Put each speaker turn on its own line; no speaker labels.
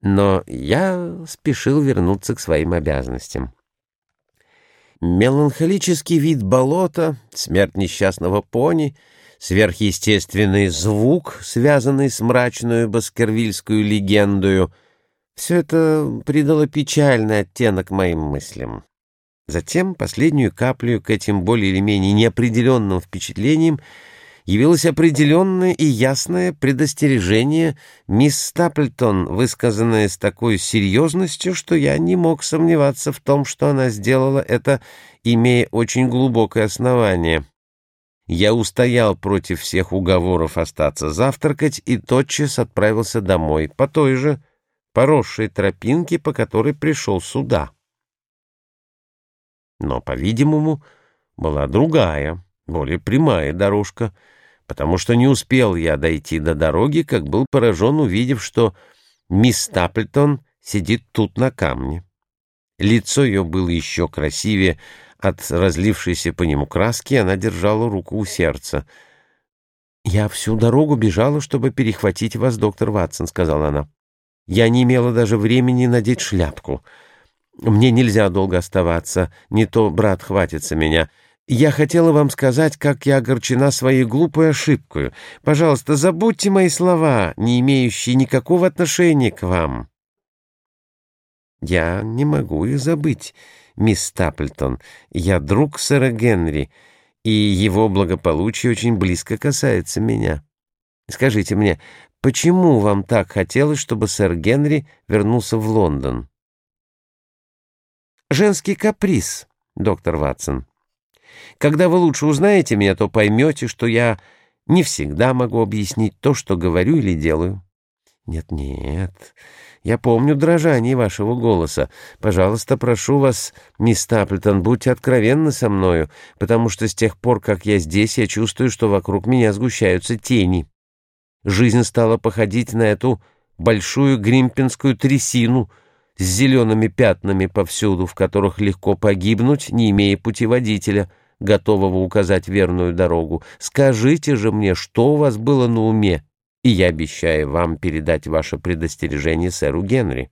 Но я спешил вернуться к своим обязанностям. Меланхолический вид болота, смерть несчастного пони, сверхъестественный звук, связанный с мрачную баскервильскую легендою — все это придало печальный оттенок моим мыслям. Затем последнюю каплю к этим более или менее неопределенным впечатлениям явилось определенное и ясное предостережение мисс Стаплтон, высказанное с такой серьезностью, что я не мог сомневаться в том, что она сделала это, имея очень глубокое основание. Я устоял против всех уговоров остаться завтракать и тотчас отправился домой, по той же поросшей тропинке, по которой пришел сюда. Но, по-видимому, была другая, более прямая дорожка — потому что не успел я дойти до дороги, как был поражен, увидев, что мисс Стаплтон сидит тут на камне. Лицо ее было еще красивее от разлившейся по нему краски, она держала руку у сердца. «Я всю дорогу бежала, чтобы перехватить вас, доктор Ватсон», — сказала она. «Я не имела даже времени надеть шляпку. Мне нельзя долго оставаться, не то брат хватится меня». Я хотела вам сказать, как я огорчена своей глупой ошибкой. Пожалуйста, забудьте мои слова, не имеющие никакого отношения к вам. Я не могу их забыть, мисс Стаплтон. Я друг сэра Генри, и его благополучие очень близко касается меня. Скажите мне, почему вам так хотелось, чтобы сэр Генри вернулся в Лондон? Женский каприз, доктор Ватсон. Когда вы лучше узнаете меня, то поймете, что я не всегда могу объяснить то, что говорю или делаю. Нет-нет, я помню дрожание вашего голоса. Пожалуйста, прошу вас, мисс Таплтон, будьте откровенны со мною, потому что с тех пор, как я здесь, я чувствую, что вокруг меня сгущаются тени. Жизнь стала походить на эту большую гримпинскую трясину с зелеными пятнами повсюду, в которых легко погибнуть, не имея путеводителя — готового указать верную дорогу. Скажите же мне, что у вас было на уме, и я обещаю вам передать ваше предостережение сэру Генри.